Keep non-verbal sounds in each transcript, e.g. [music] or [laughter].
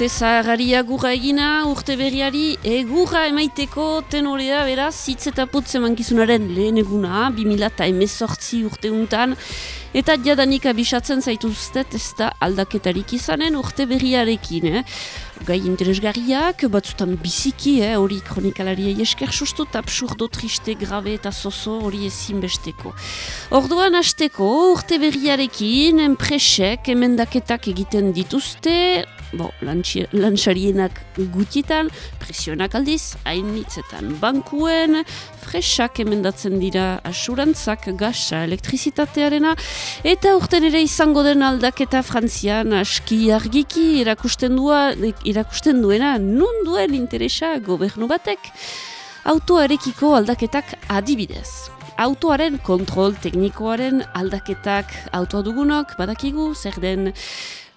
Urte zaharari agurra egina, urte berriari egurra emaiteko tenorea beraz, zitz eta putze mankizunaren lehen eguna, 2000 eta emezortzi urte untan, eta jadanik abisatzen zaituztet ez da aldaketarik izanen urte berriarekin, eh? Gai interesgarriak, batzutan biziki, eh, hori kronikalari esker sustu, absurdo, triste, grabe eta zozo hori ezin besteko. Orduan hasteko urte berriarekin, enpresek, emendaketak egiten dituzte, bo, lantxarienak gutitan, presionak aldiz, hainitzetan bankuen, fresak emendatzen dira asurantzak, gasa, elektrizitatearena, eta urten ere izango den aldaketa frantzian aski argiki erakusten, dua, erakusten duena nun duen interesa gobernu batek. Autoarekiko aldaketak adibidez. Autoaren kontrol teknikoaren aldaketak autoa dugunok, badakigu, zer den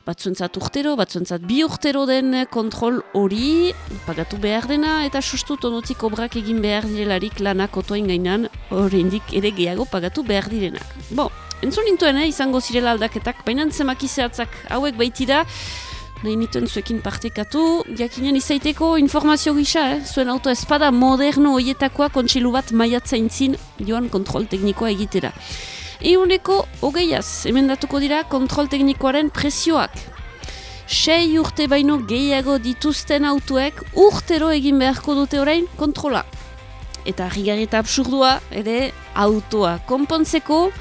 batzuentzat urtero, batzuentzat bi urtero den kontrol hori pagatu behar dena eta sustu tonotik obrak egin behar direlarik lanak otoen gainan horreindik ere gehiago pagatu behar direnak. Bo, entzun nintuen, eh, izango zirela aldaketak, baina zemaki zehatzak hauek baitira, nahi nituen zuekin partekatu, jakinen izaiteko informazio gisa, eh? zuen auto espada moderno hoietakoa kontsilu bat maiatzaintzin joan kontrol teknikoa egitera. Euneko hogeiaz, emendatuko dira kontrol teknikoaren presioak. Sei urte baino gehiago dituzten autuek urtero egin beharko dute orain kontrola. Eta rigarri eta absurdua, ere, autoa konpontzeko,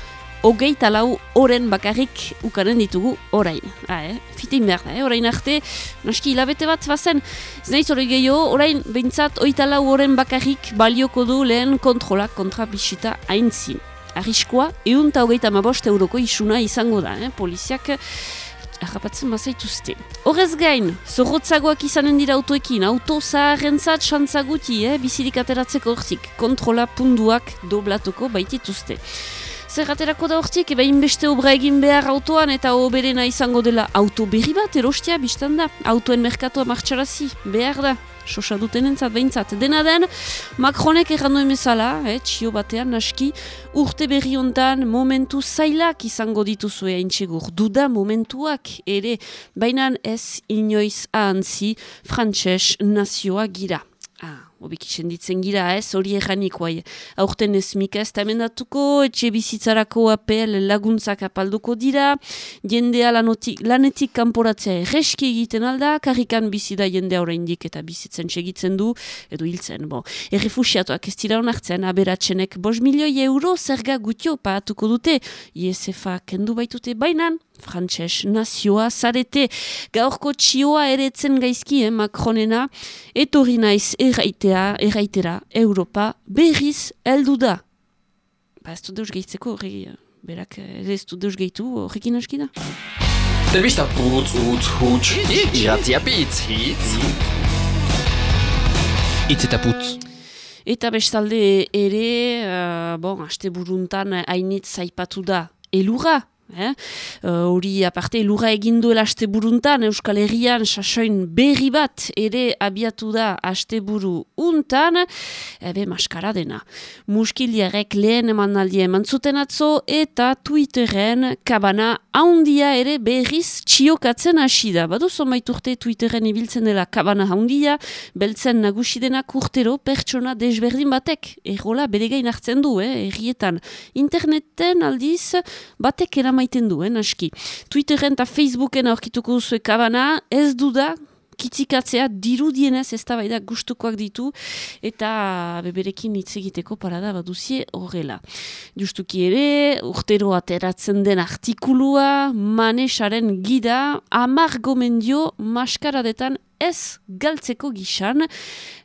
hogei talau oren bakarrik ukaren ditugu orain. Ha, eh? Fitein behar da, eh? orain arte, naski hilabete bat bazen, ez nahi zore gehiago, orain behintzat oitalau oren bakarrik balioko du lehen kontrola kontra bisita haintzin arriskoa, egun eta hogeita mabost euroko isuna izango da, eh? poliziak harrapatzen bazaituzte. Horrez gain, zorrotzagoak izanen dira autoekin, auto zaharrentzat xantzaguti, eh? bizirik ateratzeko hortik, kontrola punduak doblatuko baitituzte. Zer aterako da hortik, eba inbeste obra egin behar autoan eta oberena izango dela auto berri bat erostia biztan da. Autoen merkatoa martxarazi, behar da, sosa duten entzat behintzat. Dena den, Macronek errandu emezala, eh, txio batean, naski, urte berri hontan momentu zailak izango dituzue haintxegur. Duda momentuak ere, baina ez inoiz ahantzi frantxez nazioa gira. Ah obiki senditzen gira ez, hori erranik guai. Aurten ez mika ez tamendatuko, etxe bizitzarako apel laguntzak apalduko dira, jendea lanotik, lanetik kanporatzea erreski egiten alda, karrikan bizi da jendea oraindik eta bizitzen segitzen du, edo hiltzen, bo. Errefusiatuak ez dira honartzen, aberatzenek bos milioi euro zerga gutio paatuko dute, ISFA kendu baitute bainan, frantxez nazioa zarete gaurko txioa eretzen gaizki, eh, Macronena, etorri naiz erraitea, erraitera, Europa berriz heldu da. Ba, ez du deus gehitzeko, horregi, berak eh, ez du deus gehitu, horrekin aski da. Telebista putz, utz, hutz, iratzia pitz, hitz. Itz eta putz. Eta bestalde ere, uh, bon, aste buruntan hainitz zaipatu da, elura, Eh? Uh, hori eh? aparte lura egin duela buruntan Euskal Herrian sasoin berri bat ere abiatu da asteburu untan ebe maskara dena. Muskiliarek lehen eman aldia eman zuten atzo eta Twitteren kabana haundia ere berriz txiokatzen hasi da. Badu zonbait urte Twitteren ibiltzen dela kabana haundia, beltzen nagusi dena kurtero pertsona desberdin batek. Errola bere hartzen du, eh? errietan. Interneten aldiz batek eraman maiten duen, aski. Twitteren eta Facebooken aurkituko zuen kabana, ez du da, kitzikatzea dirudienez ez da gustukoak ditu eta beberekin hitz egiteko parada baduzie horrela. Justuki ere, urtero ateratzen den artikulua, manesaren gida, amar gomendio maskaradetan ez galtzeko gisan.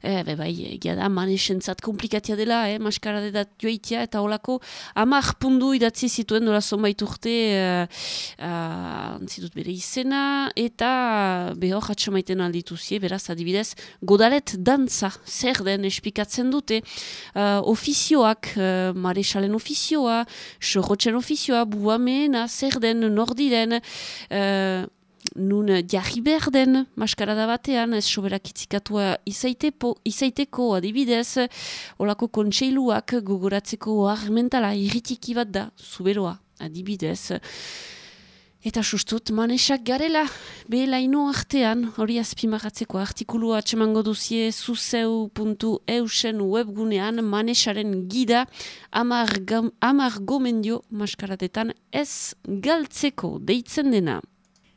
E, be bai, egia da, manesentzat komplikatia dela, eh, maskara dedat joitia, eta holako amak pundu idatzi zituen dola zonbait urte uh, uh, bere izena, eta behor hatxo maiten aldituzie, beraz, adibidez, godalet dantza, zer den espikatzen dute, uh, ofizioak, uh, maresalen ofizioa, sorrotzen ofizioa, buamena, zer den, nordiren, uh, nun jarri behar den maskarada batean, ez soberak itzikatua izaiteko adibidez, olako kontseiluak gogoratzeko armentala irritiki bat da, zuberoa adibidez. Eta sustut, manesak garela, behelaino artean, hori azpimagatzeko artikulua atsemango duzie zuzeu.eusen webgunean manesaren gida amar, amar gomendio maskaratetan ez galtzeko deitzen dena.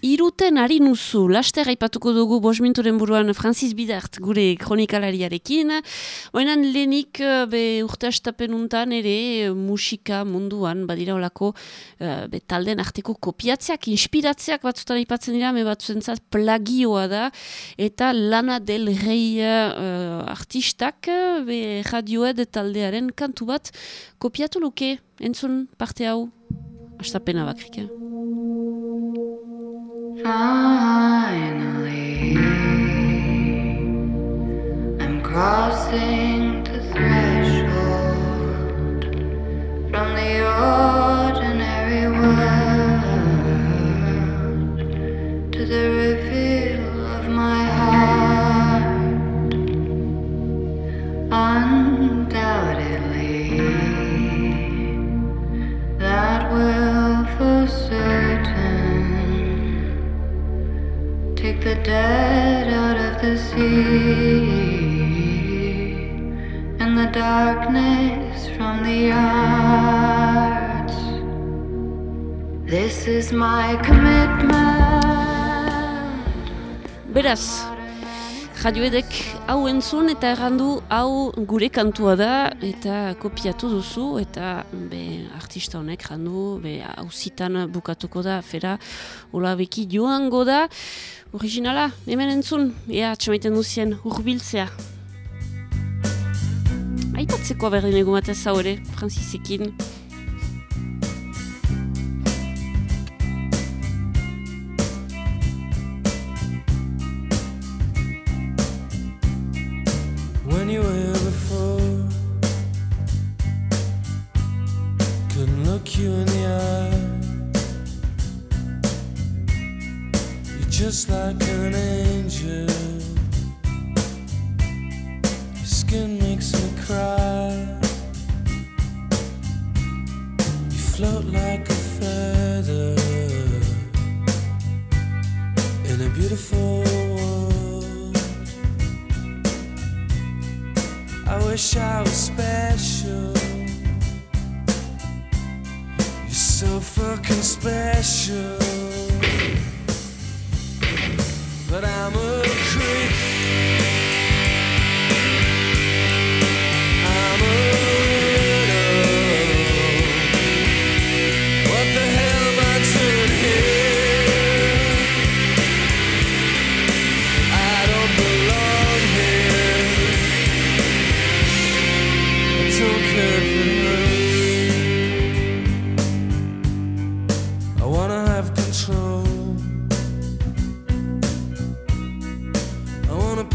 Iruten ari nuzu, laster aipatuko dugu bosminturen buruan Francis Bidart gure kronikalariarekin. Oenan lehenik eh, be urte astapenuntan ere eh, musika munduan badira olako uh, be talden arteko kopiatzeak, inspiratzeak batzutan aipatzen dira, me batzuentzat plagioa da, eta lana del rei uh, artistak be radioed taldearen kantu bat kopiatu luke, entzun parte hau, astapena bakrik. Finally, I'm crossing the threshold from the ordinary world to the reveal of my heart. Undoubtedly, that will take the dead out of the sea and the darkness from the arts. This is my commitment. Beraz, radioedek hau entzun eta errandu hau gure kantua da eta kopiatu duzu eta be, artista honek errandu be, hauzitan bukatuko da fera olabeki joango da. Originala, hemen entzun ea atxamaiten duzien urbiltzea Aipatzeko berdin egu batez hau ere, Francisekin just like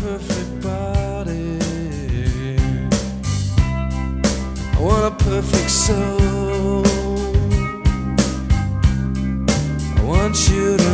perfect body. I want a perfect soul. I want you to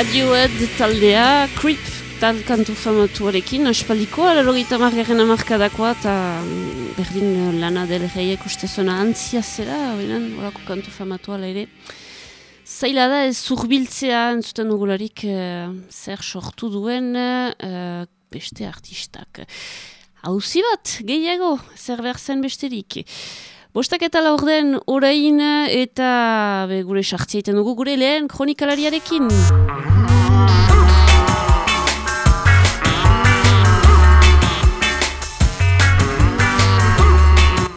Radiohead taldea, Creep tal kantu famatuarekin, aspaldiko, alarogeita margarren amarkadakoa, eta mm, berdin eh, lana del reiek uste zona antzia zera, benen, horako kantu famatua ere. Zaila da ez zurbiltzea entzuten dugularik eh, zer sortu duen eh, beste artistak. Hauzi bat, gehiago, zer behar zen besterik. Bostak eta laurden orain eta be, gure sartzea iten dugu gure lehen kronikalariarekin.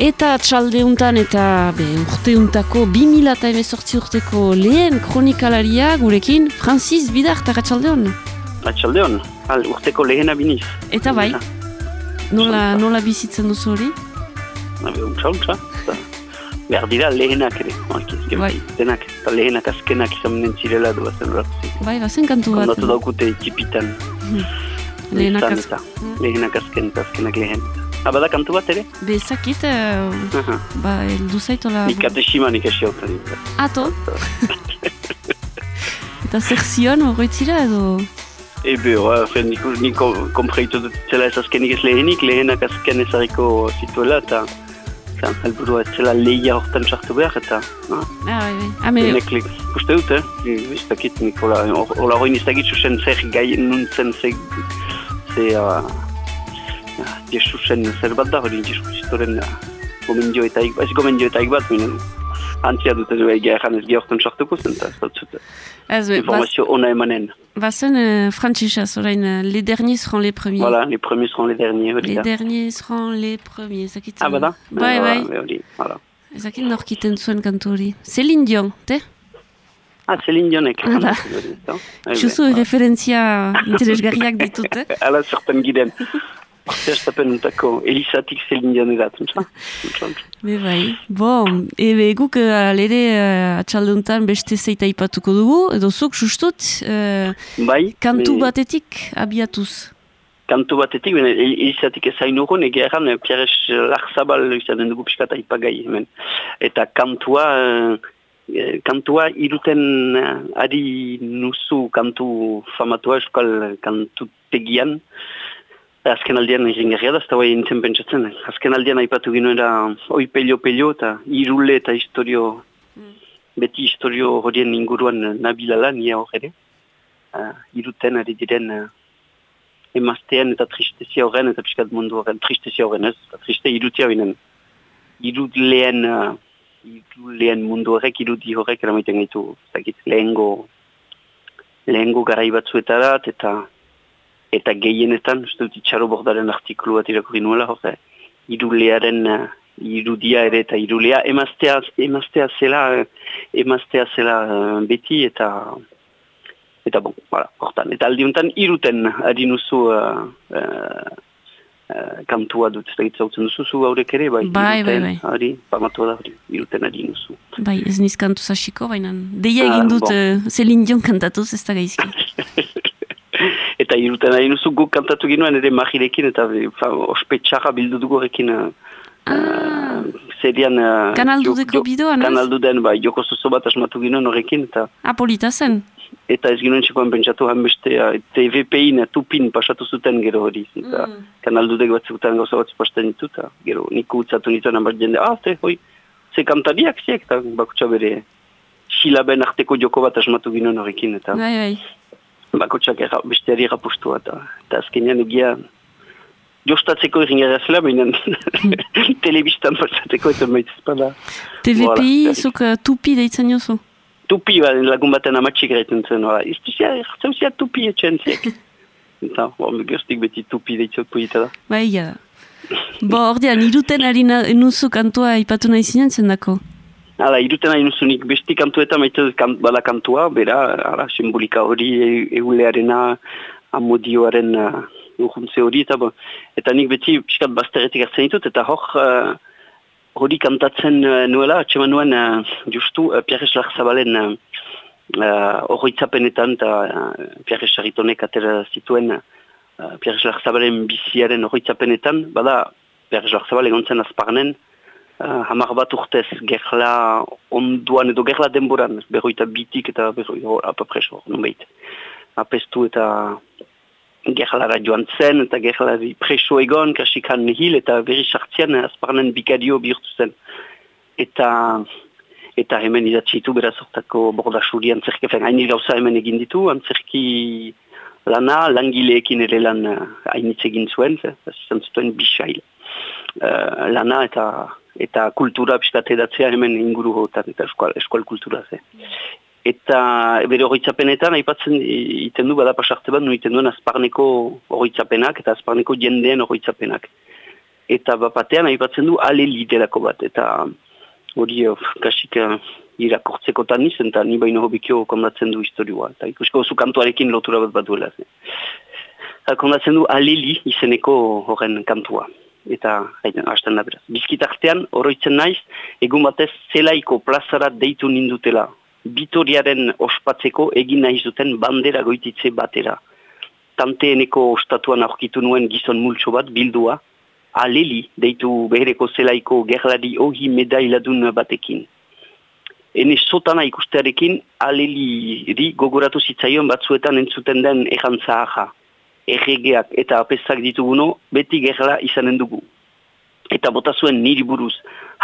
Eta txaldeuntan eta be, urteuntako 2018 urteko lehen kronikalaria gurekin Francis Bidar, eta txaldeon. Atxaldeon, al, urteko lehena biniz. Eta bai, nola, nola bizitzen duzu hori? Nabe, untsa, untsa. Eta, Behar dira lehenak ere, malki, Bai. denak, eta lehenak azkenak izan minen zirela du bazen. Bai, bazen kantu bat. Kondatu daukute txipitan. Lehenak izan az- eta, Lehenak azken eta azkenak lehen. Abada kantu bat ere? Bezakit, uh, Aha. ba, eldu zaitola... Nik atesiman ikasi hau Ato? [laughs] eta zer zion, horretzira edo... Ebe, oa, fen, nik, nik kompreitu dut zela ez azkenik ez lehenik, lehenak azken ezarriko zituela, eta eta helburua ez zela lehia hortan sartu behar, eta ah, Ah, bai, bai. Ah, me, Denek lik, uste dut, eh? Ez dakit, nik hola, hor- hola hori niztakit zuzen zer gai nuntzen ze, ze, uh, uh, Jesusen zer bat da hori Jesu Kristoren uh, gomendioetaik, ez gomendioetaik bat, minen, antzia dut ez bai gehan ez gehortan sartuko zen, eta ez dut zute, ez, be, baz, informazio ona emanen. bazen uh, frantzisaz, orain, uh, les derniers seront les premiers. Voilà, les premiers seront les derniers, hori Les da. derniers seront les premiers, ezakit... Ah, bada? Bai, bai, Hori, voilà. ezakit norkiten zuen kantu hori. Céline Dion, te? Ah, Celine Dionek. Hala. [laughs] hori, ezta? Eh, Txuzu be, referentzia interesgarriak ditut, eh? [laughs] Ala zertan giden. [laughs] Zertapen untako, Elisatik Celine Dion edat, untsa? Untsa, untsa. Be bai. Bon, ebe guk uh, alere uh, atxaldeuntan beste zeita ipatuko dugu, edo zuk sustut, uh, Bai. kantu me- batetik abiatuz. kantu batetik, ben, el- elizatik ezain urun, egia erran, eh, Pierres Larzabal izaten dugu pixkata ipagai hemen. Eta kantua, eh, eh, kantua iruten eh, ari nuzu kantu famatua euskal kantu tegian, azken aldean irringarria da, ez da nintzen pentsatzen. Azken aldean aipatu ginoera oi pelio-pelio eta irule eta historio, beti historio horien inguruan nabilala, nia hor ere. Uh, iruten ari diren eh, emaztean eta tristezia horren, eta pixkat mundu horren, tristezia horren ez, eta triste irutia binen. Irudleen, uh, irudleen mundu horrek, irudi horrek, eramaiten gaitu, ez dakit, lehengo, lehengo garai batzuetarat, eta eta gehienetan, uste dut itxaro bordaren artikulu bat irakurri nuela, horre, irulearen uh, irudia ere eta irulea, emaztea, emaztea zela, eh, emaztea zela uh, beti, eta eta bon, voilà, hortan. Eta aldiuntan iruten ari nuzu uh, uh, uh, kantua dut, ez da gitzautzen duzu zu haurek ere, bai, Bai, bai, iruten, bai. Ari, pamatua da hori, iruten ari nuzu. Bai, ez niz kantu zasiko, baina deia Ah, egin dut bon. uh, Celine Dion kantatuz, ez da gaizki. [laughs] eta iruten ari nuzu guk kantatu ginoen ere magirekin, eta fa, ospetsarra bildu dugu horrekin uh, Ah, serian... Uh, Kanal jo- Dudeko jo- bideoan, ez? Kanal Duden, bai, joko zuzo bat asmatu ginoen horrekin, eta apolita zen. eta ez ginoen txekoan pentsatu hanbeste uh, TVP-in, uh, tupin pasatu zuten gero hori. Eta Mm. kanal dudek bat zuten gauza bat pasten ditu, eta gero nik utzatu nituen hamar jende, ah, ze, hoi, ze kantariak ziek, eta bakutsa bere silaben arteko joko bat asmatu ginoen horrekin, eta Bai, bai. Bakutsak erra, besteari errapustua, eta, eta azkenean egia jostatzeko irringarra zela, baina [laughs] telebistan pasatzeko eta maitzizpada. TVPI, Voilà. zuk uh, tupi deitzen jozu. tupi ba, lagun baten amatxik gaiten zen, ora, iztu zia, zia tupi etxen ziek. [laughs] Eta, bo, gertik beti tupi deitzot polita da. Ja da. Bo, ordean, iruten ari na, nuzu kantua ipatu nahi zinen zendako. Hala, iruten nahi nuzunik, besti kantuetan maite kant, bala kantua, bera, ara, simbolika hori, e- eulearena, amodioaren uh, urhuntze hori, eta, bo, eta nik beti piskat bazteretik hartzen ditut, eta hor, uh, hori kantatzen uh, nuela, atxeman nuen, uh, justu, uh, Pierre Larzabalen uh, uh, horroitzapenetan, eta uh, Pierre Saritonek atera zituen, uh, Pierre Larzabalen biziaren horroitzapenetan, bada, Pierre Larzabal egon zen azparnen, Uh, hamar bat urtez gerla onduan edo gerla denboran, berroita bitik eta berroi, hor, apapres hor, nunbait. Apestu eta gerlara joan zen, eta gerlari preso egon, kasikan hil, eta berri sartzean azparnen bikadio bihurtu zen. Eta eta hemen idatzitu beraz hortako bordasuri antzerki, hain gauza hemen egin ditu, antzerki lana, langileekin ere lan hainitz egin zuen, izan zuten bisail. Uh, lana eta eta kultura piskat edatzea hemen inguru hotan, eta eskual, kultura ze. Eta bere horitzapenetan, aipatzen iten du bada pasarte bat, nuiten duen azparneko horitzapenak eta azparneko jendeen horitzapenak. Eta bapatean aipatzen du ale liderako bat, eta hori kasik uh, irakortzeko tan nizen, eta ni baino hobikio kondatzen du historioa. Eta ikusko zu kantuarekin lotura bat bat duela. Kondatzen du aleli izeneko horren kantua eta hasten da beraz. Bizkitartean, oroitzen naiz, egun batez zelaiko plazarat deitu nindutela. Bitoriaren ospatzeko egin nahi zuten bandera goititze batera. Tanteeneko ostatuan aurkitu nuen gizon multso bat bildua, aleli deitu behereko zelaiko gerlari ohi medailadun batekin. Hene sotana ikustearekin, aleli gogoratu zitzaion batzuetan entzuten den erantza aha erregeak eta apesak dituguno, beti gerla izanen dugu. Eta bota zuen niri buruz.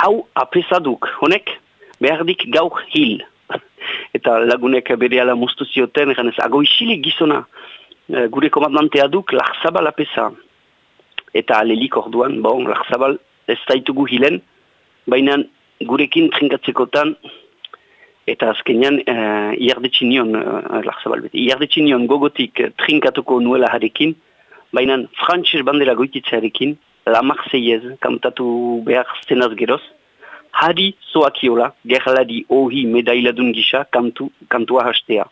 Hau apesaduk, honek, behardik gauk hil. [laughs] eta lagunek bere ala moztu zioten, egan ez, ago isilik gizona, e, gure komandantea duk, larzabal apesa. Eta alelik orduan, bon, larzabal ez daitugu hilen, baina gurekin trinkatzekotan, eta azkenean uh, eh, iardetxinion, uh, gogotik uh, trinkatuko nuela jarekin, baina frantxer bandera goititzarekin, la Marseiez kantatu behar zenaz geroz, hari zoakiola, gerladi ohi medailadun gisa kantu, kantua hastea.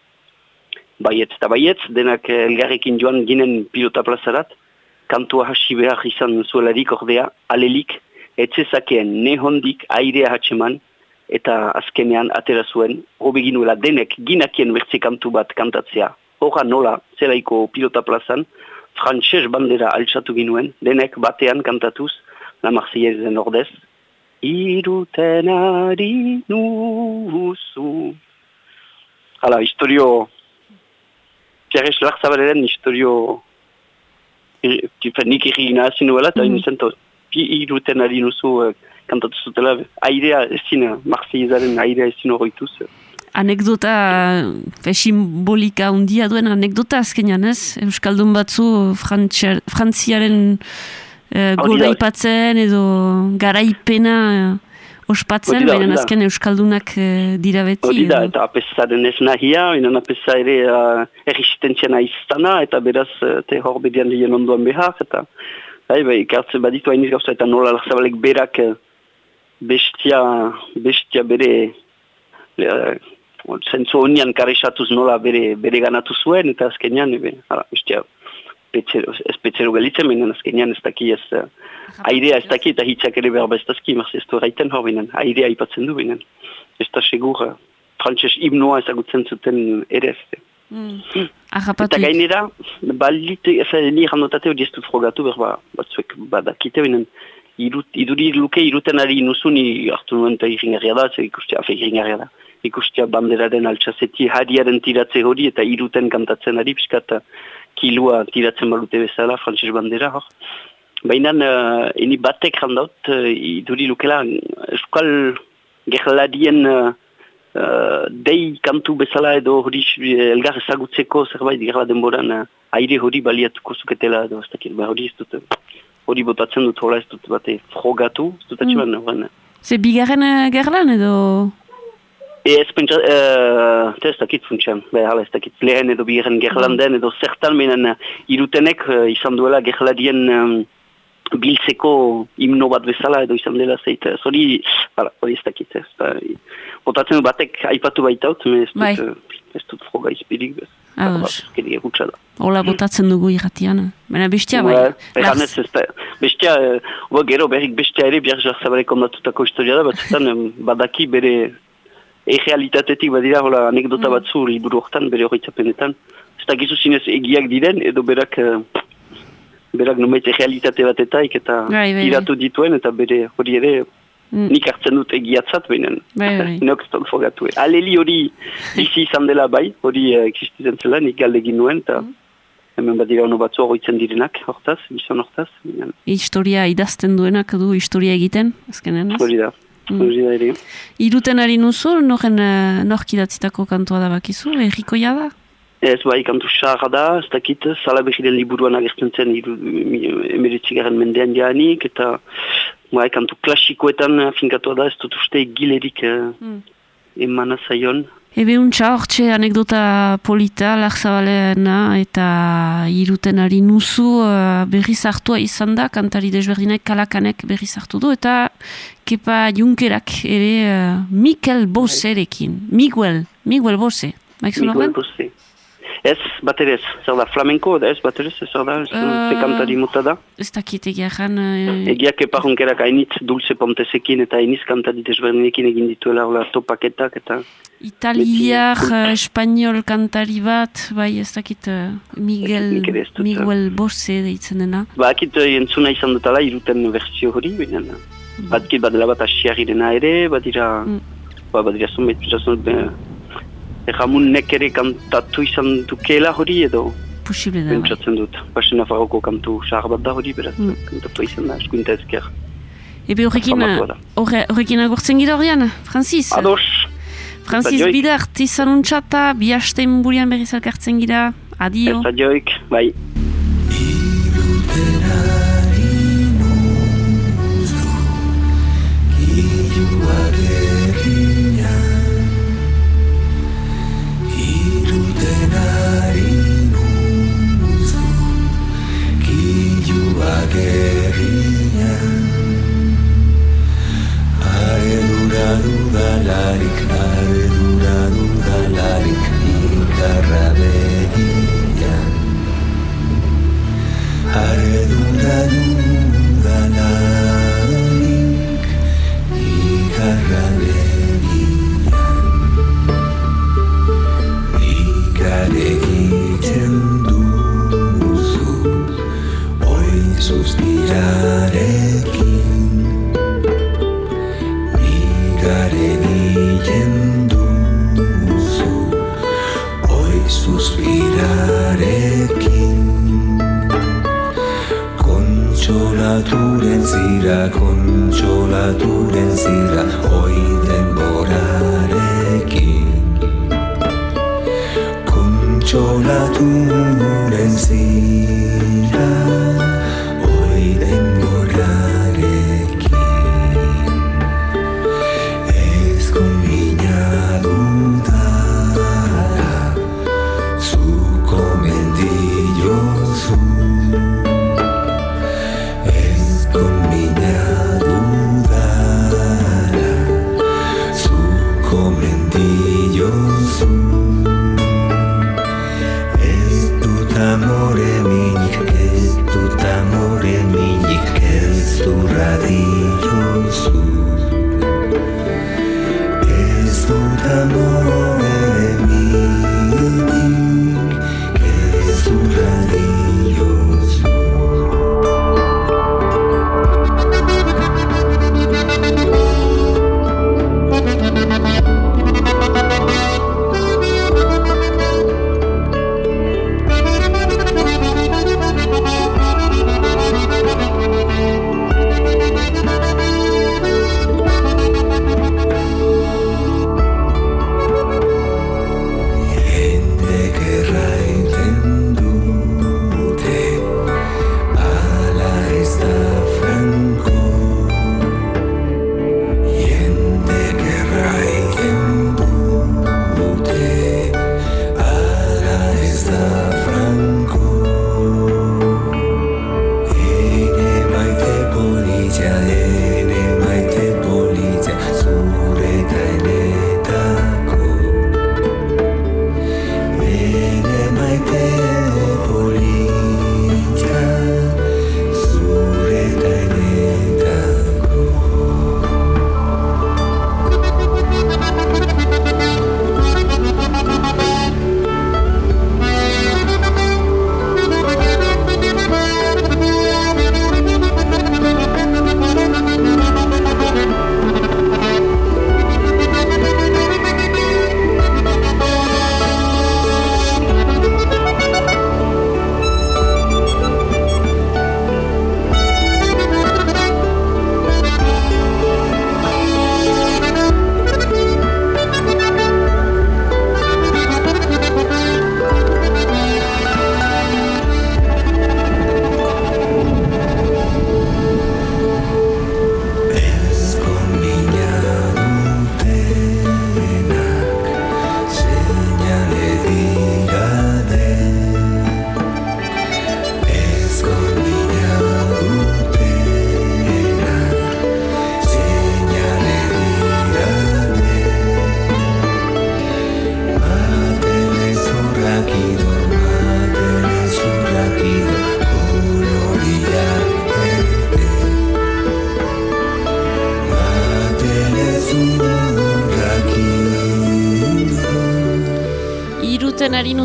Baietz eta baietz, denak elgarrekin joan ginen pilota plazarat, kantua hasi behar izan zuelarik ordea, alelik, etzezakeen nehondik airea hatxeman, eta azkenean atera zuen, hobeginuela denek ginakien bertze kantu bat kantatzea. Hora nola, zelaiko pilota plazan, frantxez bandera altsatu ginuen, denek batean kantatuz, la Marseillaisen ordez, iruten ari nuzu. Hala, historio, Pierre Schlarz zabaleren historio, nik irri zinuela, eta mm iruten ari nuzu, kantatu zutela, airea ezin, Marseillezaren airea ezin horretuz. Anekdota, fe simbolika undia duen anekdota azkenean ez? Euskaldun batzu frantziaren uh, gora ipatzen edo garaipena uh, ospatzen, baina azken Euskaldunak uh, dira beti. Hori da, eta apesaren ez nahia, baina apesa ere uh, erresistentzia iztana, eta beraz, uh, te hor bedian dien onduan behar, eta bai, bai, ikartzen baditu hainiz gauza, eta nola larzabalek berak bestia, bestia bere le, zentzu honian karesatuz nola bere, bere ganatu zuen, eta azkenean, ebe, ara, bestia, petzero, ez petzero galitzen, menen azkenean ez daki ez, uh, airea ez daki eta hitzak ere behar bestazki, marz ez du raiten hor binen, airea ipatzen du binen. Ez da segur, uh, frantxez himnoa ezagutzen zuten ere ez. Mm. Mm. Eta gainera, balit, ez da, ni randotate hori ez dut frogatu, berba, batzuek badakite binen, irut, iduri luke iruten ari nuzun hartu nuen eta iringarria da, ze ikustia, afe iringarria da. Ikustia banderaren altxazeti hariaren tiratze hori eta iruten kantatzen ari, piskat kilua tiratzen balute bezala, frantses bandera hor. Baina, uh, eni batek handaut, uh, iduri lukela, eskal gerladien uh, dei kantu bezala edo hori elgar ezagutzeko zerbait gerla denboran uh, aire hori baliatuko zuketela edo ez dakit, ba, hori ez dut hori botatzen dut hola ez dut bate frogatu, ez dut atxiban mm. horren. Ze bigarren uh, gerlan edo? E ez pentsa, uh, ez dakit funtsian, hala ez dakit lehen edo bigarren gerlan den edo zertan menen uh, irutenek uh, izan duela gerladien um, biltzeko himno bat bezala edo izan dela zeit, hori, hori ez dakit ez. Botatzen dut batek aipatu baitaut, ez dut, bai. ez dut froga izpirik bez. Ola botatzen dugu irratian. Baina bestia bai. Egan ez ez da. Bestia, uh, gero berrik bestia ere biar jarzabarek ondatutako historia da, batzutan badaki bere e-realitatetik badira hola anekdota mm. batzu liburu horretan, bere horretzapenetan. Ez da gizu zinez egiak diren, edo berak uh, berak nomait e-realitate bat eta eta bai, bai, iratu dituen, eta bere hori ere Mm. Nik hartzen dut egiatzat behinen. Bai, bai. [laughs] Nok ez dut fogatu. Aleli hori [laughs] bizi izan dela bai, hori uh, existitzen zela, nik galdegin nuen, eta mm. hemen badira ono batzu horitzen direnak, hortaz, bizon hortaz. baina Historia idazten duenak du historia egiten, azkenen, ez? Hori da, Mm. hori da ere. Iruten ari nuzu, noren uh, nork idatzitako kantua da bakizu, errikoia da? Ez bai, kantu xarra da, ez dakit, zala behiren liburuan agertzen zen emeritzigaren mendean janik, eta bai, kantu klasikoetan eh, finkatua da, ez dut uste gilerik eh, Mm. emana zaion. Ebe untxa, hortxe anekdota polita, larzabalena eta iruten ari nuzu uh, berriz hartua izan da, kantari desberdinek kalakanek berriz hartu du, eta kepa junkerak ere uh, Mikel Boserekin. Miguel, Miguel Bose. Baik zuen Miguel horren? Ez, bat ere ez, zer da, flamenko da ez, bat ere ez, zer da, ez, Eh, ze kantari mota da. Ez dakit egia jan... Uh, Egiak eparronkerak hainitz dulce pontesekin eta hainitz kantari desberdinekin egin dituela hola topaketak eta Italiar, uh, espanyol kantari bat, bai ez dakit uh, Miguel, ez Miguel Bose deitzen dena. Ba, akit eh, entzuna izan dutala iruten berzio hori, baina batkit badela bat asiarirena ere, badira, Mm. ba, badira zonbait, jason, be, erramun nek ere kantatu izan dukela hori edo Posible da, bai. pentsatzen dut. Basen Nafarroko kantu sahar bat da hori, beraz, Mm. kantatu izan da, eskuinta ezker. Ebe horrekin, horrekin agurtzen gira horrean, Francis? Ados! Francis. Bidart, izan untsata, bi hastein burian berriz elkartzen gira. Adio. Ez adioik, bai. querida, haré dura duda la Zira, kontsolaturen zira, oi denborarekin. Kontsolaturen zira,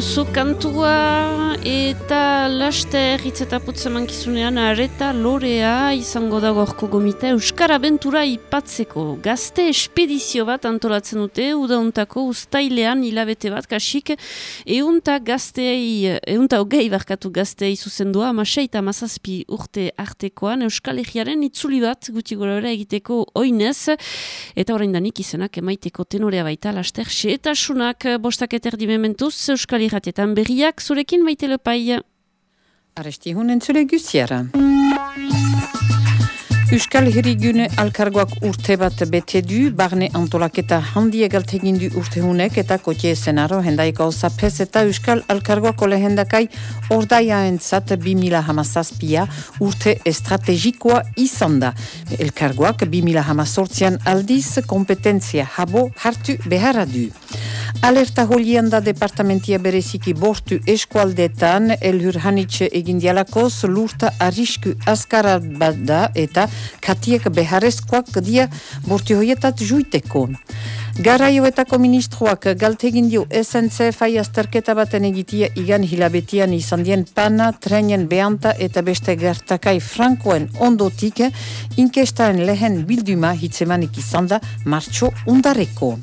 nuzu kantua eta laster hitz putz emankizunean areta lorea izango da gorko gomita Euskara Aventura ipatzeko. Gazte espedizio bat antolatzen dute, udauntako ustailean hilabete bat kasik, eunta gazteei, eunta hogei barkatu gazteei zuzendua, amasei eta mazazpi urte artekoan Euskal Egiaren itzuli bat guti gora egiteko oinez, eta orain danik izenak emaiteko tenorea baita laster xeetasunak bostak eterdi mementuz Euskal Irratietan berriak zurekin maite lepai. Arestihunen Züle Güssiera. Euskal Herrigune alkargoak urte bat bete du, barne antolaketa handi egaltegin du urte hunek eta kotie zenaro hendaiko zapez eta Euskal alkargoako lehendakai ordaia entzat 2000 hamazazpia urte estrategikoa izan da. Elkargoak 2000 hamazortzian aldiz kompetentzia habo hartu beharra du. Alerta holian da departamentia bereziki bortu eskualdetan elhur hanitxe egin dialakoz lurta arisku askara bada eta katiek beharrezkoak dia bortu hoietat juiteko. Garaioetako ministroak galtegin dio SNCF azterketa baten egitia igan hilabetian izan dien pana, trenien beanta eta beste gertakai frankoen ondotik inkestaan lehen bilduma hitzemanik izan da martxo undareko.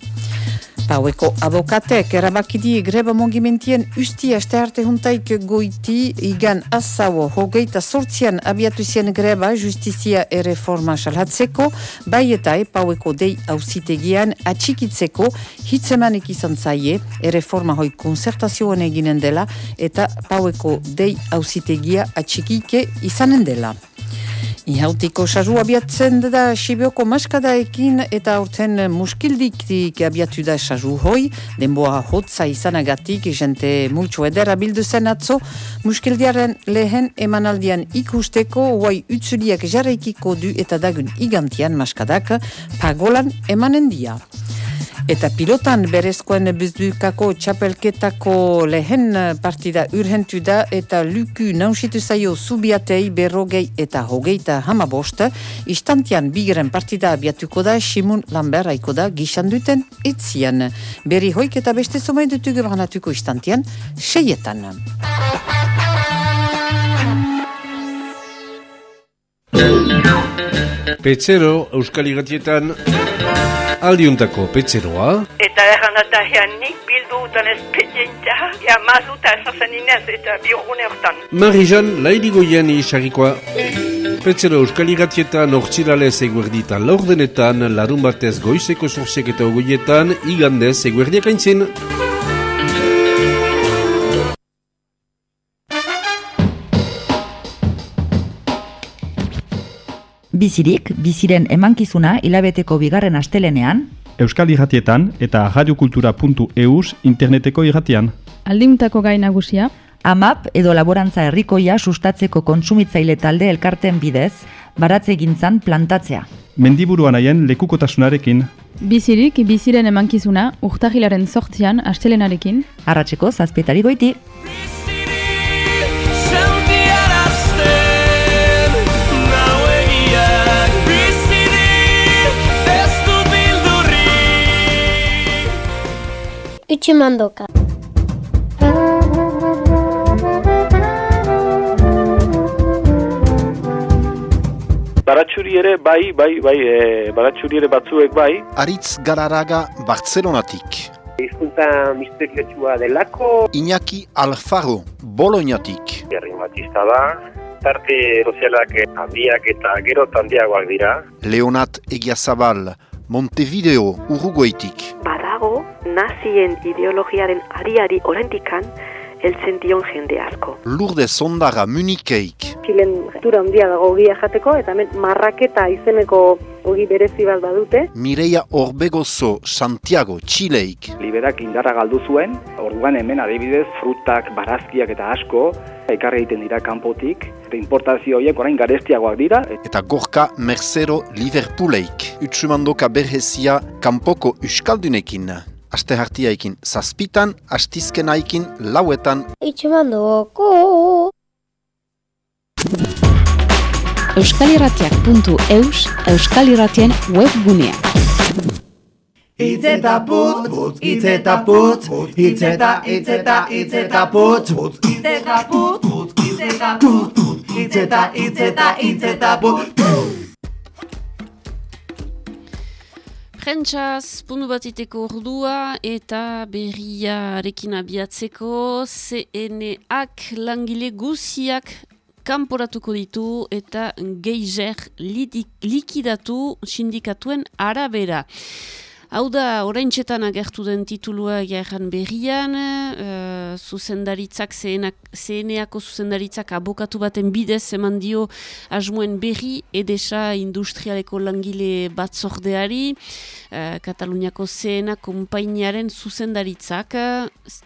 Paueko abokatek erabakidi greba mongimentien usti aste arte juntaik goiti igan asawo hogeita sortzian abiatu zien greba justizia erreforma salhatzeko, bai eta e paueko dei ausitegian atxikitzeko hitzemanek izan zaie erreforma hoi konsertazioan eginen dela eta paueko dei ausitegia atxikike izanen dela. Ihautiko sasu abiatzen da Sibioko maskadaekin eta aurten muskildiktik abiatu da sasu hoi, denboa hotza izanagatik jente multxo edera bildu zen atzo, muskildiaren lehen emanaldian ikusteko huai utzuliak jarraikiko du eta dagun igantian maskadak pagolan emanen dia. Eta pilotan berezkoen bizduikako txapelketako lehen partida urhentu da eta luku nausitu zaio subiatei berrogei eta hogeita hamabost. Istantian bigeren partida abiatuko da Simun Lambert aiko da gixan duten etzian. Berri hoik eta beste zomai dutu gebranatuko istantian seietan. Petzero, Euskal Igatietan, aldiuntako petzeroa. Eta erran eta nik bildu utan espedienta, ja mazuta esazen inez eta biogune hortan. Marijan, lairigoien isarikoa. Petzero Euskal Igatietan, ortsiralez eguerditan laurdenetan, larun batez goizeko sorsiek eta ogoietan, igandez eguerdiak aintzin. Bizirik, biziren emankizuna hilabeteko bigarren astelenean, Euskal Irratietan eta radiokultura.eus interneteko irratian. Aldiuntako gai nagusia, AMAP edo laborantza herrikoia sustatzeko kontsumitzaile talde elkarten bidez, baratze gintzan plantatzea. Mendiburuan haien lekukotasunarekin. bizirik, biziren emankizuna, urtahilaren sortzian astelenarekin, Arratxeko zazpietari goiti. Utsumandoka. Baratxuri ere, bai, bai, bai, e, baratxuri ere batzuek bai. Aritz Gararaga Bartzelonatik. Hizkuntza misteriotsua delako. Iñaki Alfaro, Bolognatik. Herri matista da. Tarte sozialak handiak eta gero handiagoak dira. Leonat Egiazabal, Montevideo, Uruguaitik. Badago, nazien ideologiaren ariari orentikan, heltzen dion jende asko. Lourdes Ondara Munikeik. Txilen tura handia dago ogia jateko, eta hemen marraketa izeneko ogi berezi bat badute. Mireia Orbegozo, Santiago, Txileik. Liberak indarra galdu zuen, orduan hemen adibidez frutak, barazkiak eta asko, ekarri egiten dira kanpotik, eta importazio horiek orain garestiagoak dira. Eta Gorka Mercero Liverpooleik. Utsumandoka berhezia kanpoko Euskaldunekin. Aste hartiaikin zazpitan, astizkenaikin lauetan. Itxemandoko! euskalirratiak.eus Euskal Irratien webgunea. Itz eta putz, putz, itz eta putz, itz eta, itz eta, itz eta putz, putz, itz eta putz, putz, itz eta putz, putz, itz eta, itz eta, itz eta putz. Prentsaz, puntu bat iteko ordua eta berriarekin abiatzeko CNAk langile guziak kanporatuko ditu eta geizer likidatu sindikatuen arabera. Hau da, orain txetan agertu den titulua jaeran berrian, uh, zuzendaritzak, zeheneako zuzendaritzak abokatu baten bidez eman dio asmoen berri edesa industrialeko langile batzordeari, uh, Kataluniako zehena kompainiaren zuzendaritzak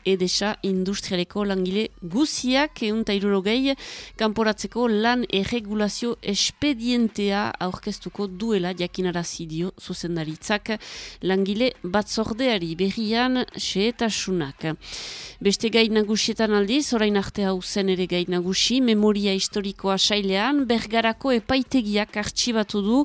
edesa industrialeko langile guziak eunta irurogei kanporatzeko lan erregulazio espedientea aurkeztuko duela jakinarazi dio zuzendaritzak langile batzordeari berrian xeetasunak. Beste gai nagusietan aldiz, orain arte hau zen ere gai nagusi, memoria historikoa sailean, bergarako epaitegiak artxibatu du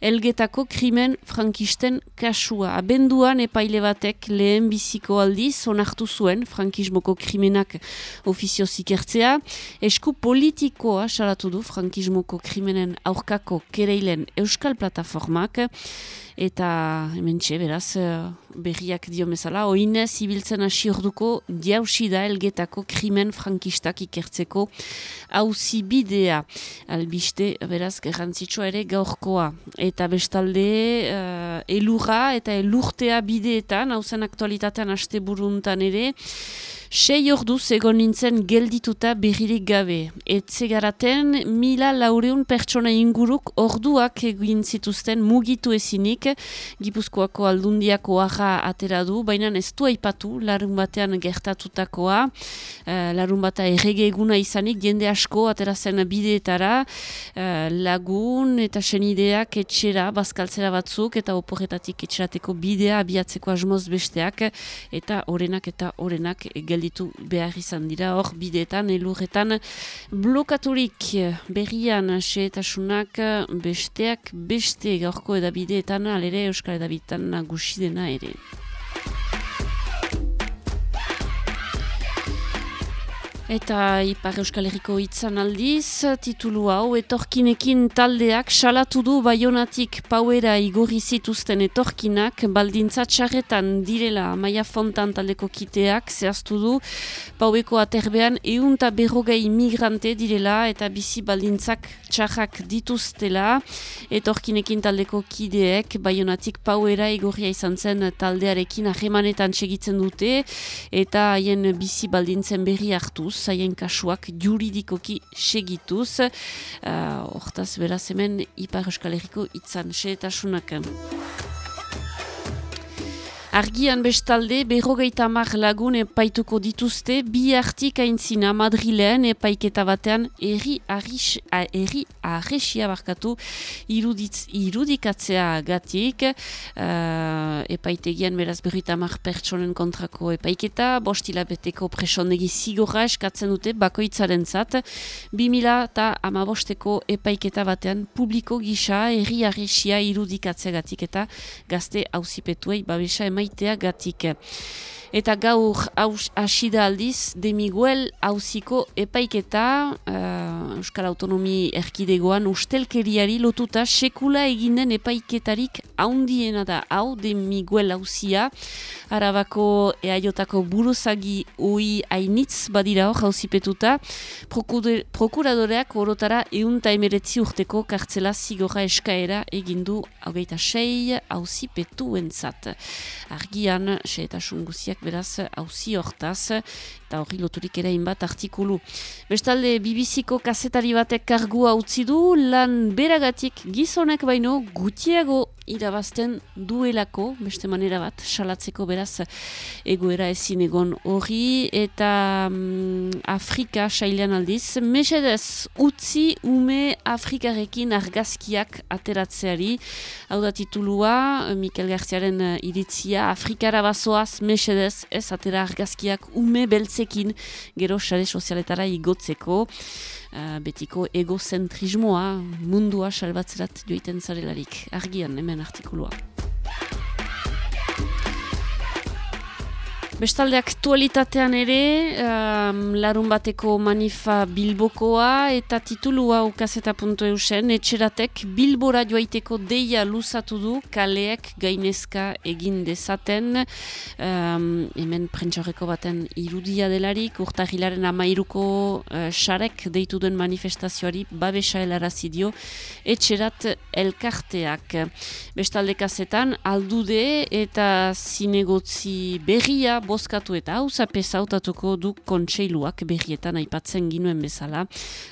elgetako krimen frankisten kasua. Abenduan epaile batek lehen biziko aldiz, onartu zuen frankismoko krimenak ofizio zikertzea, esku politikoa salatu du frankismoko krimenen aurkako kereilen euskal plataformak, eta hemen txe, beraz, eh, berriak dio bezala, oinez ibiltzen hasi orduko jausi da elgetako krimen frankistak ikertzeko hauzi bidea. Albiste, beraz, gerrantzitsua ere gaurkoa. Eta bestalde, uh, elurra eta elurtea bideetan, hauzen aktualitatean haste buruntan ere, Sei ordu egon nintzen geldituta berririk gabe. Etze garaten, mila laureun pertsona inguruk orduak egin zituzten mugitu ezinik, Gipuzkoako aldundiako aja atera du, baina ez du aipatu larun batean gertatutakoa, uh, larun bata errege eguna izanik, jende asko atera zen bideetara, uh, lagun eta senideak etxera, bazkaltzera batzuk, eta oporretatik etxerateko bidea abiatzeko asmoz besteak, eta orenak eta orenak gelditu ditu behar izan dira hor bideetan elurretan blokaturik berrian seetasunak besteak beste gaurko edabideetan alere Euskal Edabitan nagusi dena ere. Eta Ipar Euskal Herriko itzan aldiz, titulu hau, etorkinekin taldeak salatu du baionatik pauera igorri zituzten etorkinak, baldintza txarretan direla maia fontan taldeko kiteak, zehaztu du, paueko aterbean eunta berrogei migrante direla eta bizi baldintzak txarrak dituztela, etorkinekin taldeko kideek, baionatik pauera igorria izan zen taldearekin ahemanetan segitzen dute, eta haien bizi baldintzen berri hartuz, zaien kasuak juridikoki segituz. Uh, hortaz, beraz hemen, Ipar Euskal Herriko itzan, xe. Argian bestalde, berrogeita mar lagun epaituko dituzte, bi hartik aintzina Madrilean epaiketa batean erri arresia barkatu iruditz, irudikatzea gatik. Uh, epaitegian beraz berrogeita mar pertsonen kontrako epaiketa, bostila beteko presondegi zigorra eskatzen dute bakoitzaren zat. Bi eta amabosteko epaiketa batean publiko gisa erri arresia irudikatzea gatik eta gazte hauzipetuei babesa emaik maitea. Eta gaur hasida aldiz, de Miguel hauziko epaiketa uh, Euskal Autonomi Erkidegoan ustelkeriari lotuta sekula eginen epaiketarik haundiena da hau de Miguel hauzia. Arabako eaiotako buruzagi ui hainitz badira hor hauzipetuta. Prokuradoreak orotara eunta emeretzi urteko kartzela zigorra eskaera egindu hogeita sei hauzipetu entzat. Argian, xe eta sunguziak beraz hauzi hortaz, eta hori loturik ere inbat artikulu. Bestalde, BBC-ko kasetari batek kargua utzi du, lan beragatik gizonek baino gutiago irabazten duelako, beste manera bat, salatzeko beraz egoera ezin egon hori, eta mm, Afrika sailean aldiz, mesedez utzi ume Afrikarekin argazkiak ateratzeari, hau da titulua, Mikel Garziaren iritzia, Afrikara bazoaz, mesedez, ez atera argazkiak ume beltzekin, gero sare sozialetara igotzeko, uh, betiko egozentrismoa mundua salbatzerat joiten zarelarik. Argian, hemen artikulua. Bestalde aktualitatean ere, um, larun bateko manifa bilbokoa eta titulua ukazeta.eusen, etxeratek bilbora joaiteko deia luzatu du kaleek gainezka egin dezaten, um, hemen prentxorreko baten irudia delarik, urtahilaren amairuko uh, sarek deitu duen manifestazioari babesa helarazi dio etxerat elkarteak. Bestalde kazetan, aldude eta zinegotzi berria bozkatu eta hau hautatuko du kontseiluak berrietan aipatzen ginuen bezala.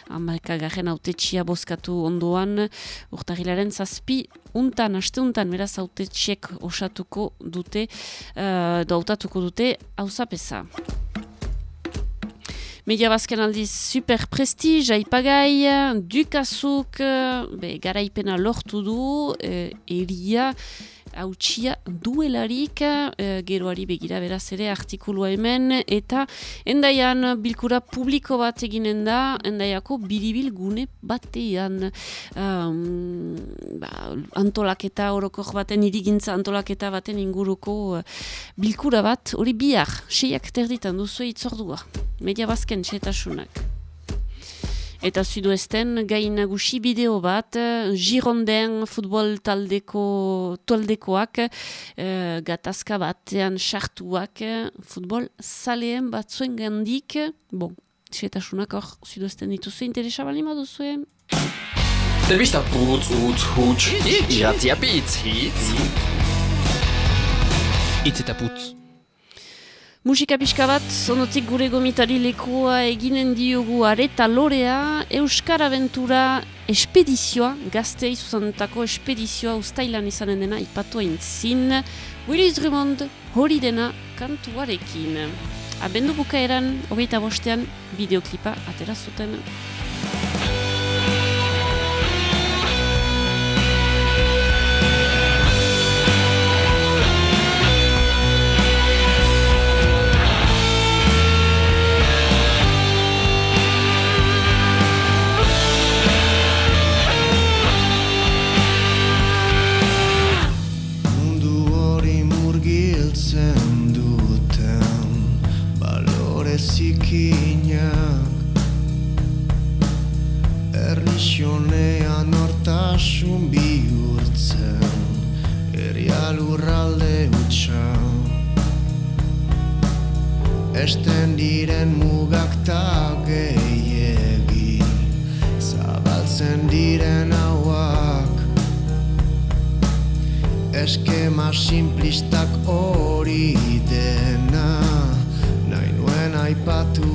Amaika autetxia bozkatu ondoan urtahilaren zazpi untan, aste untan, beraz autetxiek osatuko dute, uh, dautatuko dute hau Media bazken aldiz super prestiz, aipagai, dukazuk, be, garaipena lortu du, e, eria, hautsia duelarik e, geroari begira beraz ere artikulua hemen eta endaian bilkura publiko bat eginen da endaiako biribil gune batean. Um, ba, antolaketa orokor baten irigintza antolaketa baten inguruko uh, bilkura bat hori bihar, seiak terditan duzu itzordua media bazken txetasunak Eta zuduesten gain nagusi bideo bat, Gironden futbol taldeko taldekoak e, gatazka batean sartuak futbol zaleen batzuen gandik. Bon, txetasunak hor zuduesten dituzu, interesa bali maduzuen? Telebista putz, utz, huts, iratzia pitz, hitz. Itz eta putz. Musika pixka bat, zonotik gure gomitari lekua eginen diogu areta lorea, Euskara Aventura espedizioa, gazte izuzantako espedizioa ustailan izanen dena, ipatu hain zin, Willis Drummond hori dena kantuarekin. Abendu bukaeran, hogeita bostean, bideoklipa atera zuten. Esten diren mugak ta gehiegi Zabaltzen diren hauak. Eskema simplistak hori dena Nahi nuen aipatu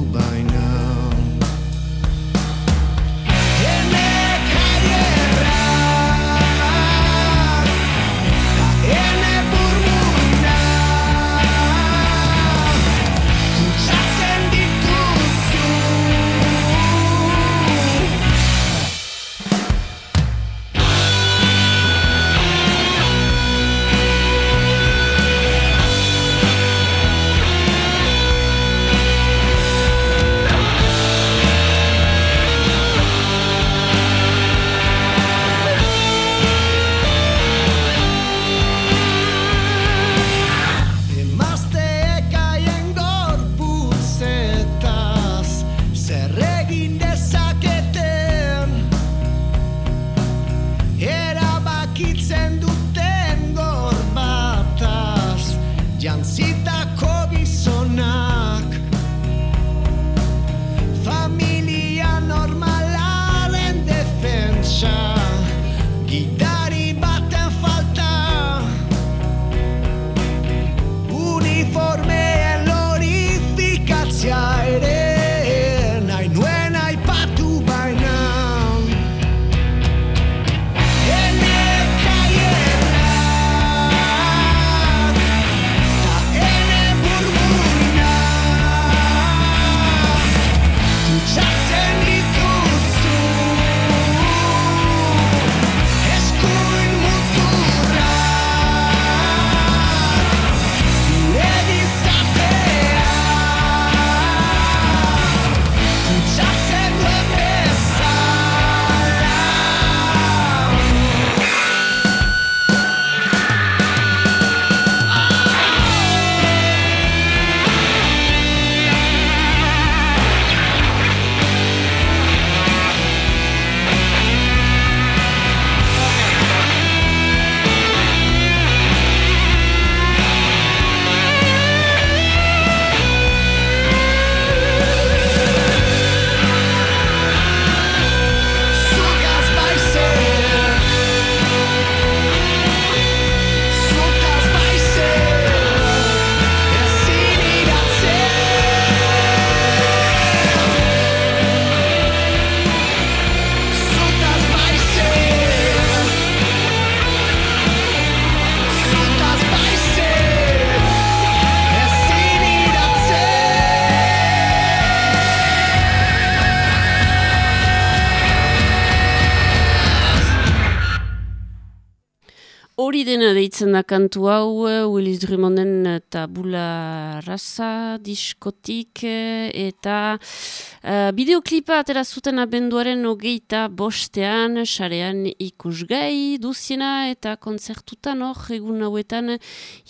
da kantu hau, eh, Willis Drummonden tabula rasa diskotik, eh, eta uh, bideoklipa atera zuten abenduaren hogeita bostean, sarean ikusgai duziena, eta konzertutan hor, egun hauetan,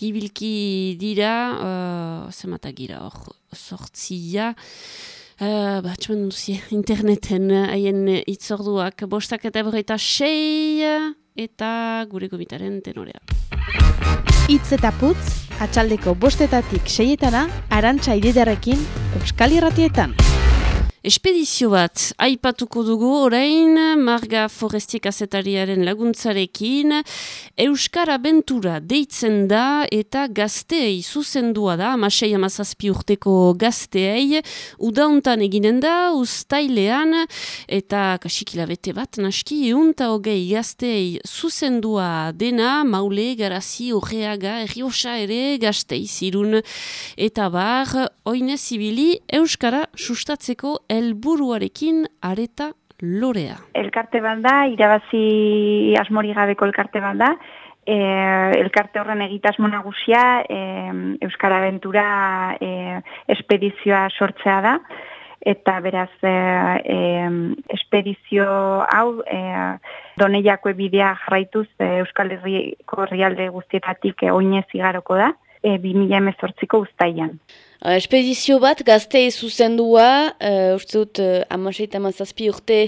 ibilki dira, uh, zematagira hor, sortzia, Uh, ba, duzie, interneten haien itzorduak bostak eta berreita sei eta gure gomitaren tenorea. Itz eta putz, atxaldeko bostetatik seietana, arantxa ididarekin, Euskal Irratietan. Espedizio bat, aipatuko dugu orain, Marga Forestiek azetariaren laguntzarekin, Euskara Bentura deitzen da eta gazteei zuzendua da, amasei amazazpi urteko gazteei, udauntan eginen da, ustailean, eta kasikila bete bat, naski, eunta hogei gazteei zuzendua dena, maule, garazi, horreaga, erriosa ere, gaztei zirun, eta bar, oinez ibili, Euskara sustatzeko helburuarekin areta lorea. Elkarte bat irabazi asmori gabeko elkarte bat da, e, elkarte horren egitasmo nagusia e, Euskara Aventura e, espedizioa sortzea da, eta beraz e, e, espedizio hau e, doneiako bidea jarraituz e, Euskal Herriko herrialde guztietatik e, oinez igaroko da, e, 2000 emezortziko ustaian. Uh, Espedizio bat gazte zuzendua, uh, uste dut uh, amaseit amazazpi urte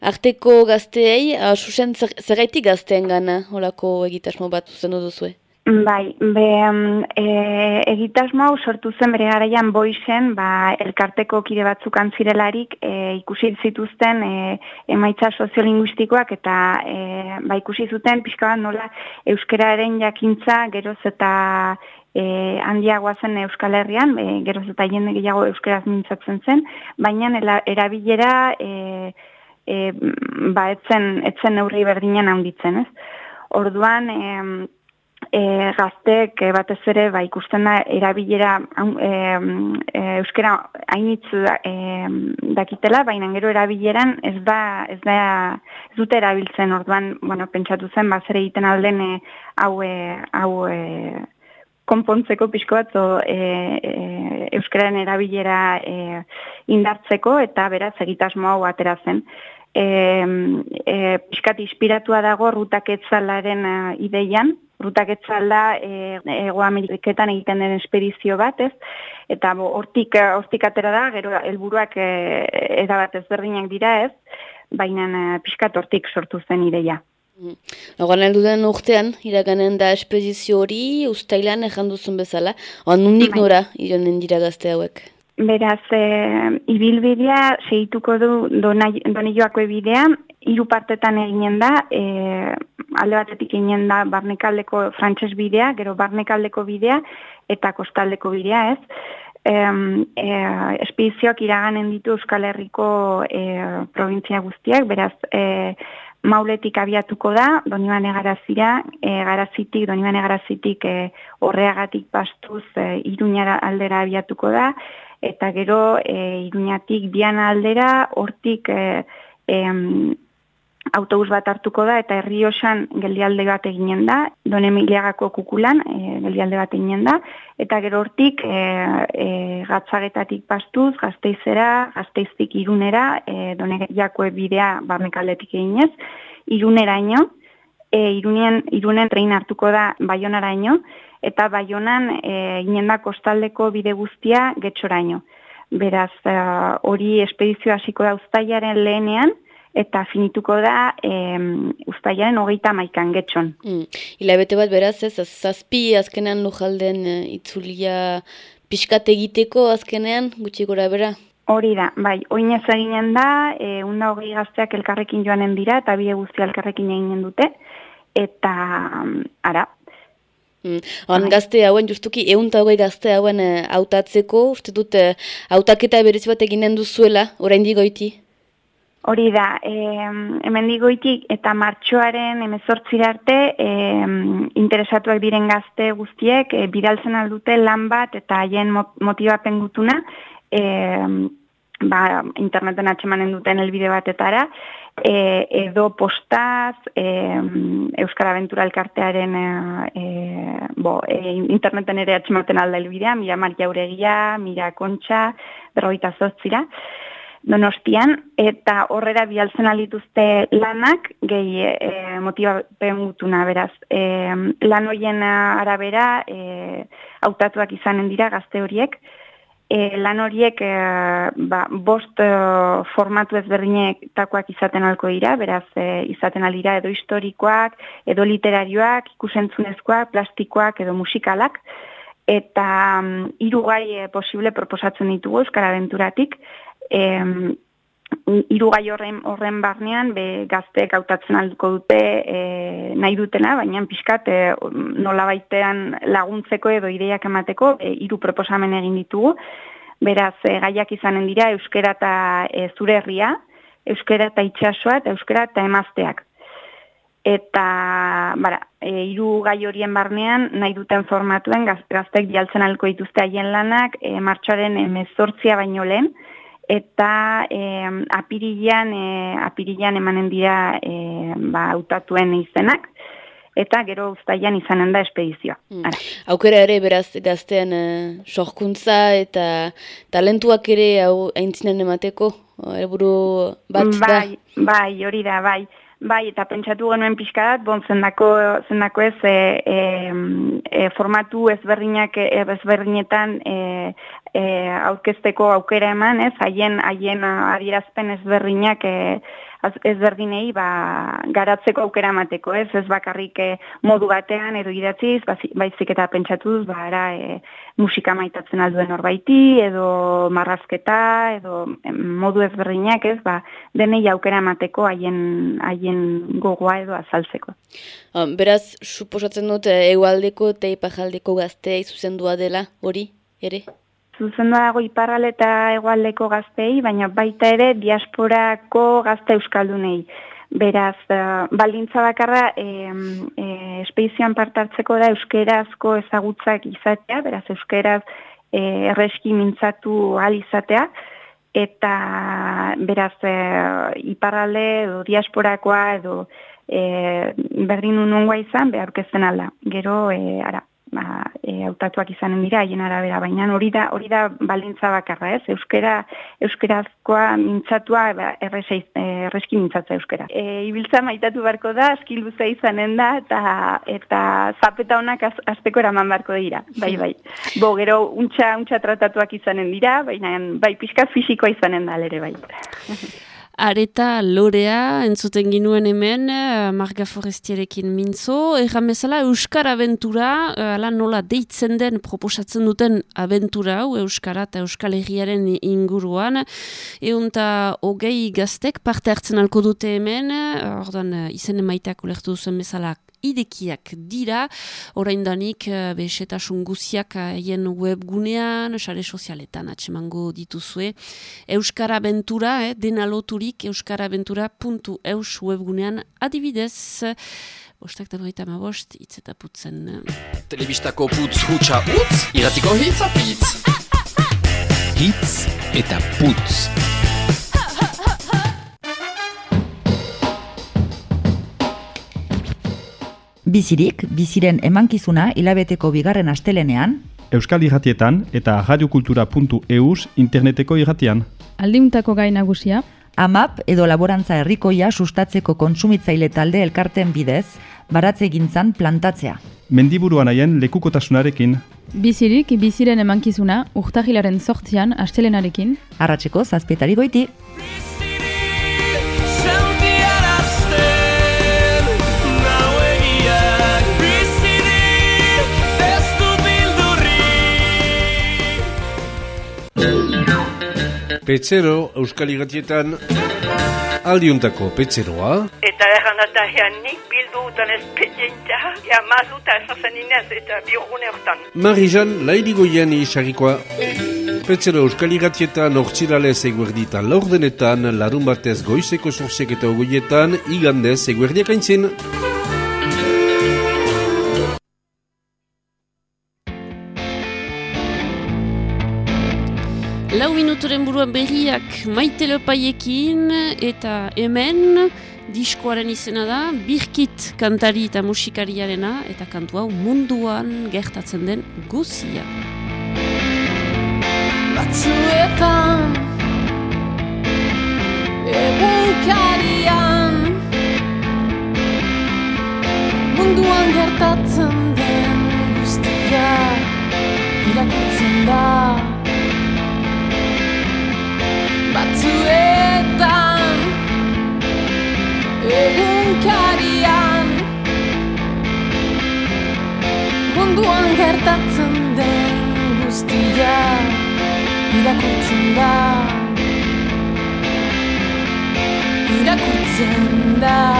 arteko gazteei, uh, zer, zerraitik gazteen gana, holako egitasmo bat zuzendu duzue? Bai, be, e, egitasmo hau sortu zen bere garaian boizen, ba, elkarteko kide batzuk antzirelarik e, ikusi zituzten e, emaitza soziolinguistikoak eta e, ba, ikusi zuten pixka bat nola euskararen jakintza geroz eta e, handiagoa zen Euskal Herrian, e, geroz eta jende gehiago euskaraz mintzatzen zen, baina erabilera e, e, ba, etzen, etzen neurri berdinen handitzen, ez? Orduan, e, e, gaztek e, batez ere ba, ikusten da erabilera e, e, euskera hainitz e, dakitela, baina gero erabileran ez da, ez da ez dute erabiltzen orduan, bueno, pentsatu zen, ba, zer egiten alden e, hau, e, hau e, konpontzeko pixko bat e, e, euskararen erabilera e, indartzeko eta beraz egitasmo hau atera zen. E, e, pixkat inspiratua dago rutaketzalaren uh, ideian, rutaketzala e, ego Ameriketan egiten den espedizio bat, ez? Eta hortik, hortik atera da, gero helburuak e, edabat ezberdinak dira, ez? Baina uh, pixkat hortik sortu zen ideia. Horan heldu den urtean, iraganen da espedizio hori, ustailan ejan duzun bezala, oan nundik bai. nora iranen dira gazte hauek? Beraz, e, ibilbidea segituko du donioako bidea, hiru partetan eginen da, e, alde batetik eginen da barnekaldeko frantses bidea, gero barnekaldeko bidea eta kostaldeko bidea ez. E, e, espedizioak iraganen ditu Euskal Herriko e, provintzia guztiak, beraz, e, mauletik abiatuko da, donibane garazira, e, garazitik, donibane garazitik e, horreagatik pastuz e, iruñara aldera abiatuko da, eta gero e, iruñatik biana aldera, hortik e, e, autobus bat hartuko da, eta herri osan geldialde bat eginen da, don emiliagako kukulan e, geldialde bat eginen da, eta gero hortik e, e, gatzagetatik pastuz, gazteizera, gazteiztik irunera, e, don bidea barnekaldetik eginez, irunera ino, e, irunen, irunen trein hartuko da baionara ino, eta baionan e, da kostaldeko bide guztia getxoraino. Beraz, e, hori espedizio hasiko da ustaiaren lehenean, eta finituko da e, ustaiaren hogeita maikan getxon. Mm. Ila bete bat beraz ez, zazpi azkenean lujalden e, itzulia pixkat egiteko azkenean gutxi gora bera? Hori da, bai, oinez eginen da, e, unda hogei gazteak elkarrekin joanen dira, eta bide guztia elkarrekin eginen dute, eta ara. Mm. Oan bai. gazte hauen, justuki, egun hogei gazte hauen e, hautatzeko, uste dut, e, hautaketa berez bat eginen duzuela, orain digoiti? Hori da, e, hemen digoitik eta martxoaren emezortzira arte e, interesatuak diren gazte guztiek e, bidaltzen aldute lan bat eta haien motibapen gutuna e, ba, interneten atxemanen duten elbide batetara, e, edo postaz, e, Euskara Aventura elkartearen e, bo, e, interneten ere atxematen alda elbidea, mira Maria Uregia, mira Kontxa, berroita zotzira, donostian, eta horrera bialtzen alituzte lanak, gehi e, motibapen gutuna, beraz. E, lan horien arabera, e, hautatuak izanen dira gazte horiek, e, lan horiek e, ba, bost e, formatu ezberdinetakoak izaten alko dira, beraz e, izaten aldira edo historikoak, edo literarioak, ikusentzunezkoak, plastikoak edo musikalak, eta um, irugai e, posible proposatzen ditugu Euskara Aventuratik, em, irugai horren, horren barnean be gazteek hautatzen alduko dute e, nahi dutena, baina pixkat e, nola baitean laguntzeko edo ideiak emateko e, hiru proposamen egin ditugu. Beraz, e, gaiak izanen dira euskera eta e, zure herria, euskera eta itxasoa eta euskera eta emazteak. Eta, bara, e, iru gai horien barnean, nahi duten formatuen gazteek dialtzen alko dituzte haien lanak, e, martxoaren emezortzia baino lehen, eta e, apirilean e, apirilean emanen dira e, ba hautatuen izenak eta gero uztailan izanen da espedizioa. Hmm. Aukera ere beraz gaztean uh, sorkuntza eta talentuak ere hau aintzinen emateko helburu bat bai, da. Bai, hori da, bai. Bai, eta pentsatu genuen pixkadat, bon, zendako, zendako ez e, e, e, formatu ezberdinak ezberdinetan e, e, aurkezteko aukera eman, ez, haien, haien adierazpen ezberdinak e, ezberdinei ba, garatzeko aukera emateko, ez, ez bakarrik e, modu batean edo idatziz, baizik eta pentsatuz, ba, era, e, musika maitatzen alduen horbaiti, edo marrazketa, edo modu ezberdinak, ez, ba, denei aukera emateko haien, haien gogoa edo azaltzeko. Um, beraz, suposatzen dut, egualdeko eta ipajaldeko gaztea izuzendua dela, hori, ere? Zuzendu dago iparral eta egualdeko gaztei, baina baita ere diasporako gazte euskaldunei. Beraz, uh, baldintza bakarra e, e, espeizian partartzeko da euskerazko ezagutzak izatea, beraz euskeraz e, erreski mintzatu al izatea, eta beraz e, iparrale edo diasporakoa edo e, berdin unungoa izan beharkezten alda. Gero, e, ara, ba, e, autatuak izanen dira haien arabera. Baina hori da hori da balintza bakarra ez? Euskera euskerazkoa mintzatua ba, erresei, e, erreski mintzatzea euskera. E, ibiltza maitatu barko da aski luze izanen da eta eta zapeta honak az, azteko eraman barko dira. Bai bai. Bo gero untxa untxa tratatuak izanen dira baina bai pixka fisikoa izanen da ere bai [laughs] areta lorea entzuten ginuen hemen uh, Marga Forestierekin mintzo. Erran bezala Euskar Aventura, uh, ala nola deitzen den proposatzen duten aventura hau Euskara eta Euskal Herriaren inguruan. Egun eta hogei gaztek parte hartzen alko dute hemen, uh, ordan izen emaiteak ulertu duzen bezala idekiak dira, orain danik uh, besetasun guziak haien webgunean, sare sozialetan atsemango dituzue. Euskara Aventura, eh, dena loturik euskaraventura.eus webgunean adibidez, bostak da berita ma bost, hitz eta putzen. Telebistako putz hutsa utz, iratiko hitz apitz. Hitz eta putz. Bizirik, biziren emankizuna hilabeteko bigarren astelenean, Euskal Irratietan eta radiokultura.eus interneteko irratian. Aldiuntako gai nagusia, AMAP edo laborantza herrikoia sustatzeko kontsumitzaile talde elkarten bidez, baratze gintzan plantatzea. Mendiburuan haien lekukotasunarekin. bizirik, biziren emankizuna, urtahilaren sortzian astelenarekin, Arratseko zazpietari goiti. Petzero, Euskal Igatietan, aldiuntako petzeroa, Eta erran eta nik bildu utan espedienta, ja mazuta esazen inez eta biogune hortan. Marijan lairigoian isarikoa. Petzero Euskal Igatietan, ortsiralez eguerditan laurdenetan, larun batez goizeko sorsiek eta ogoietan, igandez eguerdiak aintzin. Lau minuturen buruan berriak maite lopaiekin eta hemen diskoaren izena da Birkit kantari eta musikariarena eta kantu hau munduan gertatzen den guzia. Batzuetan Egunkarian Munduan gertatzen den guztia irakurtzen da Batzuetan Egunkarian. Munduan gertatzen den guztia irakurtzen da. Irakurtzen da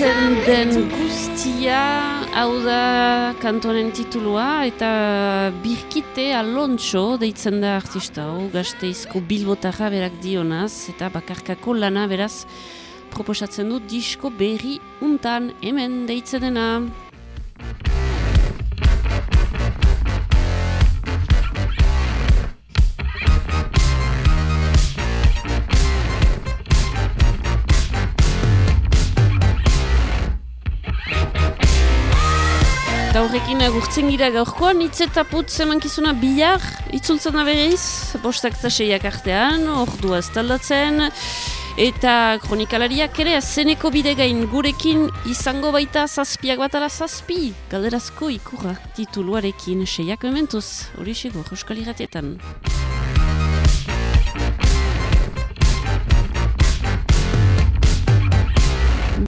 gertzen den guztia hau da kantonen titulua eta Birkite Alonso deitzen da artista hau gazteizko bilbotarra berak dionaz eta bakarkako lana beraz proposatzen du disko berri untan hemen deitzen dena. Eta horrekin agurtzen gira gaurkoan, hitz eta putz emankizuna bihar, itzultzen da berriz, bostak eta seiak artean, ordua taldatzen, eta kronikalariak ere, zeneko bide gain gurekin izango baita zazpiak bat ala zazpi, galderazko ikurra tituluarekin seiak mementuz, hori segur, euskal irratietan.